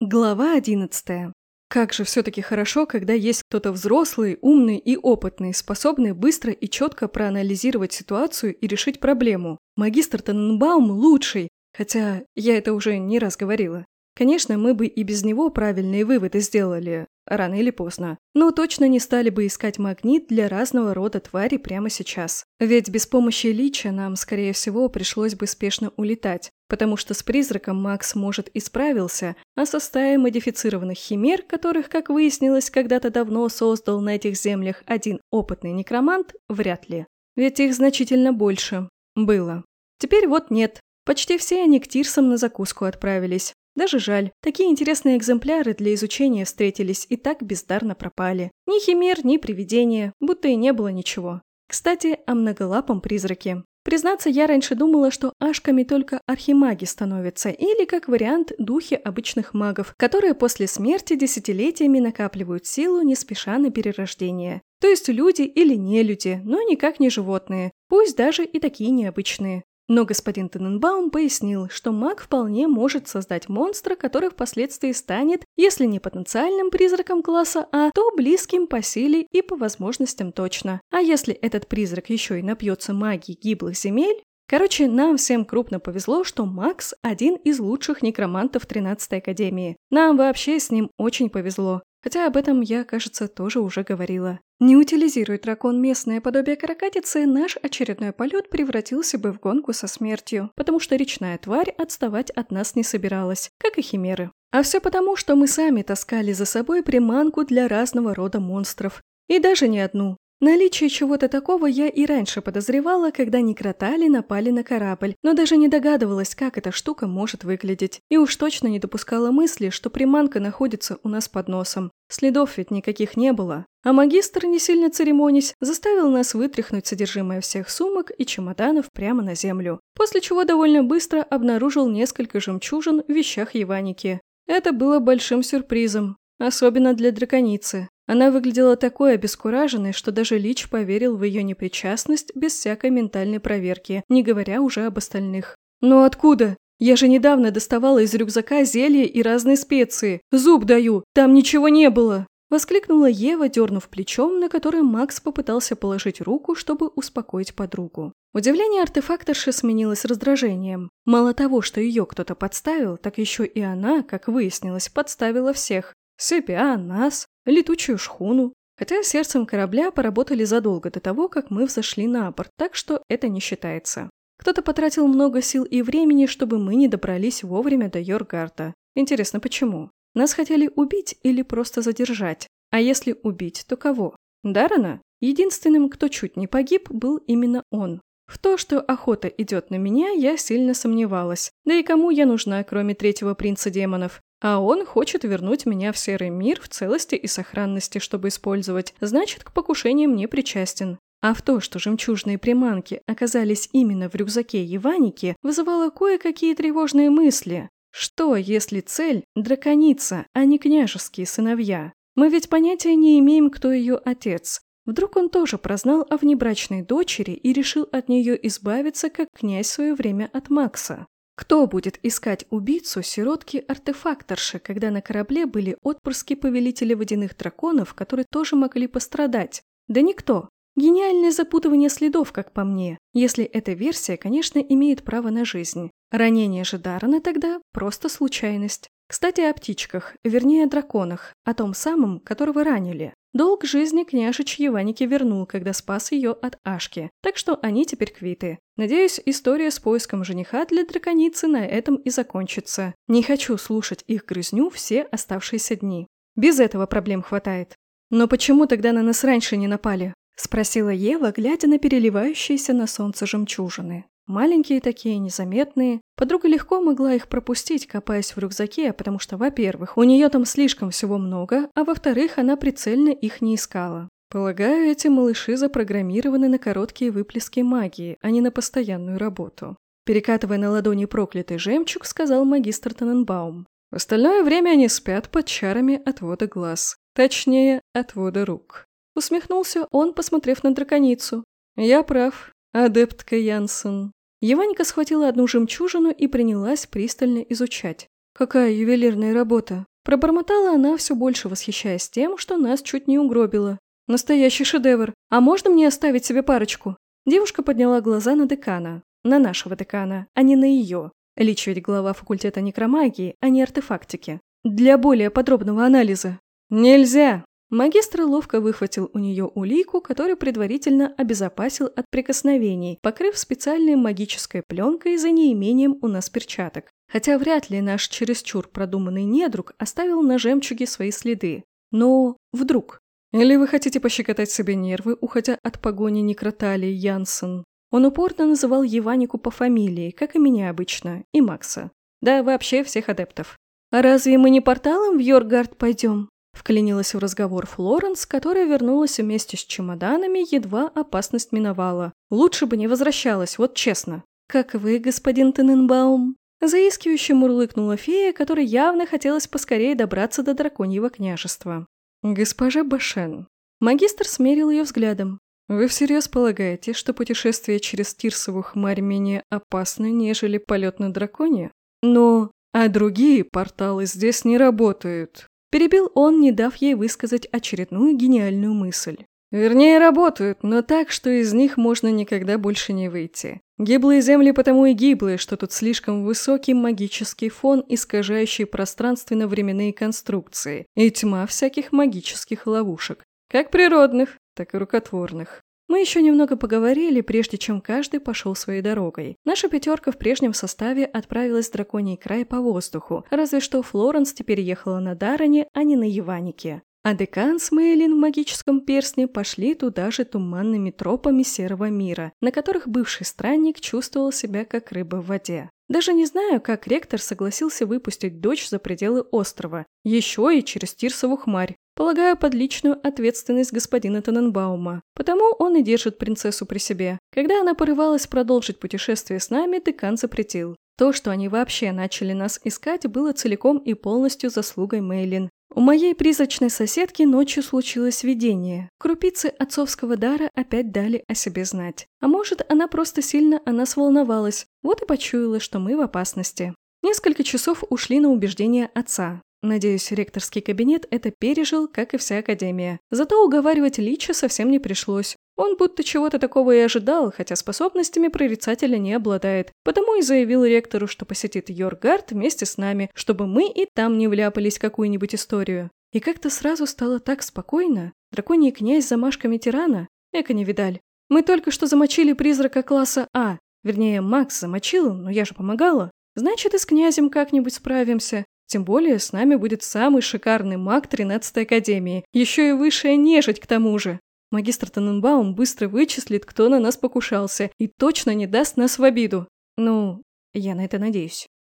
Глава одиннадцатая. Как же все-таки хорошо, когда есть кто-то взрослый, умный и опытный, способный быстро и четко проанализировать ситуацию и решить проблему. Магистр Таненбаум лучший, хотя я это уже не раз говорила. Конечно, мы бы и без него правильные выводы сделали, рано или поздно, но точно не стали бы искать магнит для разного рода тварей прямо сейчас. Ведь без помощи Лича нам, скорее всего, пришлось бы спешно улетать, потому что с призраком Макс, может, и справился, а со стаей модифицированных химер, которых, как выяснилось, когда-то давно создал на этих землях один опытный некромант, вряд ли. Ведь их значительно больше. Было. Теперь вот нет. Почти все они к Тирсам на закуску отправились. Даже жаль, такие интересные экземпляры для изучения встретились и так бездарно пропали. Ни химер, ни привидения, будто и не было ничего. Кстати, о многолапом призраке. Признаться, я раньше думала, что ашками только архимаги становятся, или, как вариант, духи обычных магов, которые после смерти десятилетиями накапливают силу, не спеша на перерождение. То есть люди или не люди, но никак не животные, пусть даже и такие необычные. Но господин Тененбаум пояснил, что маг вполне может создать монстра, который впоследствии станет, если не потенциальным призраком класса А, то близким по силе и по возможностям точно. А если этот призрак еще и напьется магии гиблых земель, Короче, нам всем крупно повезло, что Макс – один из лучших некромантов 13-й Академии. Нам вообще с ним очень повезло. Хотя об этом я, кажется, тоже уже говорила. Не утилизирует дракон местное подобие каракатицы, наш очередной полет превратился бы в гонку со смертью, потому что речная тварь отставать от нас не собиралась, как и химеры. А все потому, что мы сами таскали за собой приманку для разного рода монстров. И даже не одну. Наличие чего-то такого я и раньше подозревала, когда некротали напали на корабль, но даже не догадывалась, как эта штука может выглядеть. И уж точно не допускала мысли, что приманка находится у нас под носом. Следов ведь никаких не было. А магистр, не сильно церемонясь, заставил нас вытряхнуть содержимое всех сумок и чемоданов прямо на землю. После чего довольно быстро обнаружил несколько жемчужин в вещах Еваники. Это было большим сюрпризом, особенно для драконицы. Она выглядела такой обескураженной, что даже Лич поверил в ее непричастность без всякой ментальной проверки, не говоря уже об остальных. «Но откуда? Я же недавно доставала из рюкзака зелья и разные специи. Зуб даю, там ничего не было!» Воскликнула Ева, дернув плечом, на которое Макс попытался положить руку, чтобы успокоить подругу. Удивление артефакторши сменилось раздражением. Мало того, что ее кто-то подставил, так еще и она, как выяснилось, подставила всех. Себя, нас, летучую шхуну. Хотя сердцем корабля поработали задолго до того, как мы взошли на борт, так что это не считается. Кто-то потратил много сил и времени, чтобы мы не добрались вовремя до Йоргарта. Интересно, почему? Нас хотели убить или просто задержать? А если убить, то кого? Дарана? Единственным, кто чуть не погиб, был именно он. В то, что охота идет на меня, я сильно сомневалась. Да и кому я нужна, кроме третьего принца демонов? А он хочет вернуть меня в серый мир в целости и сохранности, чтобы использовать. Значит, к покушениям не причастен. А в то, что жемчужные приманки оказались именно в рюкзаке Еваники, вызывало кое-какие тревожные мысли. Что, если цель – драконица, а не княжеские сыновья? Мы ведь понятия не имеем, кто ее отец. Вдруг он тоже прознал о внебрачной дочери и решил от нее избавиться, как князь в свое время от Макса. Кто будет искать убийцу сиротки-артефакторши, когда на корабле были отпрыски повелителя водяных драконов, которые тоже могли пострадать? Да никто. Гениальное запутывание следов, как по мне, если эта версия, конечно, имеет право на жизнь. Ранение же Даррена тогда просто случайность. Кстати, о птичках, вернее о драконах, о том самом, которого ранили. Долг жизни княжич Еваники вернул, когда спас ее от Ашки, так что они теперь квиты. Надеюсь, история с поиском жениха для драконицы на этом и закончится. Не хочу слушать их грызню все оставшиеся дни. Без этого проблем хватает. Но почему тогда на нас раньше не напали? Спросила Ева, глядя на переливающиеся на солнце жемчужины. Маленькие такие, незаметные. Подруга легко могла их пропустить, копаясь в рюкзаке, потому что, во-первых, у нее там слишком всего много, а во-вторых, она прицельно их не искала. Полагаю, эти малыши запрограммированы на короткие выплески магии, а не на постоянную работу. Перекатывая на ладони проклятый жемчуг, сказал магистр Таненбаум. В остальное время они спят под чарами отвода глаз. Точнее, отвода рук. Усмехнулся он, посмотрев на драконицу. Я прав, адептка Янсен. Еваника схватила одну жемчужину и принялась пристально изучать. Какая ювелирная работа? Пробормотала она, все больше восхищаясь тем, что нас чуть не угробила. Настоящий шедевр. А можно мне оставить себе парочку? Девушка подняла глаза на декана. На нашего декана, а не на ее. Лич ведь глава факультета некромагии, а не артефактики. Для более подробного анализа. Нельзя! Магистр ловко выхватил у нее улику, которую предварительно обезопасил от прикосновений, покрыв специальной магической пленкой за неимением у нас перчаток. Хотя вряд ли наш чересчур продуманный недруг оставил на жемчуге свои следы. Но вдруг. Или вы хотите пощекотать себе нервы, уходя от погони некроталии Янсен? Он упорно называл Еванику по фамилии, как и меня обычно, и Макса. Да, вообще всех адептов. «А разве мы не порталом в Йоргард пойдем?» Вклинилась в разговор Флоренс, которая вернулась вместе с чемоданами, едва опасность миновала. Лучше бы не возвращалась, вот честно. «Как вы, господин Тененбаум?» Заискивающе мурлыкнула фея, которой явно хотелось поскорее добраться до драконьего княжества. «Госпожа Башен». Магистр смерил ее взглядом. «Вы всерьез полагаете, что путешествие через Тирсову хмарь менее опасно, нежели полет на драконе? Но... А другие порталы здесь не работают. Перебил он, не дав ей высказать очередную гениальную мысль. Вернее, работают, но так, что из них можно никогда больше не выйти. Гиблые земли потому и гиблые, что тут слишком высокий магический фон, искажающий пространственно-временные конструкции, и тьма всяких магических ловушек, как природных, так и рукотворных. Мы еще немного поговорили, прежде чем каждый пошел своей дорогой. Наша пятерка в прежнем составе отправилась в драконий край по воздуху, разве что Флоренс теперь ехала на Даране, а не на Еванике. А декан с Мейлин в магическом перстне пошли туда же туманными тропами серого мира, на которых бывший странник чувствовал себя как рыба в воде. Даже не знаю, как ректор согласился выпустить дочь за пределы острова, еще и через Тирсову хмарь. Полагаю, под личную ответственность господина Тененбаума. Потому он и держит принцессу при себе. Когда она порывалась продолжить путешествие с нами, декан запретил. То, что они вообще начали нас искать, было целиком и полностью заслугой Мейлин. У моей призрачной соседки ночью случилось видение. Крупицы отцовского дара опять дали о себе знать. А может, она просто сильно о нас волновалась, вот и почуяла, что мы в опасности. Несколько часов ушли на убеждение отца. Надеюсь, ректорский кабинет это пережил, как и вся академия. Зато уговаривать Лича совсем не пришлось. Он будто чего-то такого и ожидал, хотя способностями прорицателя не обладает. Потому и заявил ректору, что посетит Йоргард вместе с нами, чтобы мы и там не вляпались в какую-нибудь историю. И как-то сразу стало так спокойно. Драконий князь за замашками тирана? Эко не видаль. Мы только что замочили призрака класса А. Вернее, Макс замочил, но я же помогала. Значит, и с князем как-нибудь справимся. Тем более с нами будет самый шикарный маг 13-й Академии, еще и высшая нежить к тому же. Магистр Таненбаум быстро вычислит, кто на нас покушался, и точно не даст нас в обиду. Ну, я на это надеюсь.